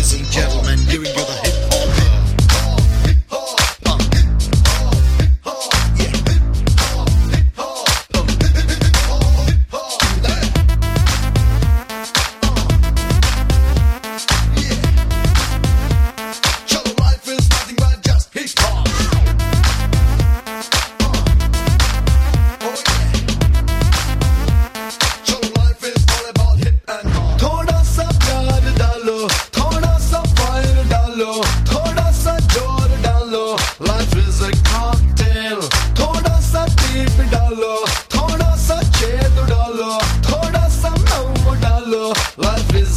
ladies and gentlemen, giving you the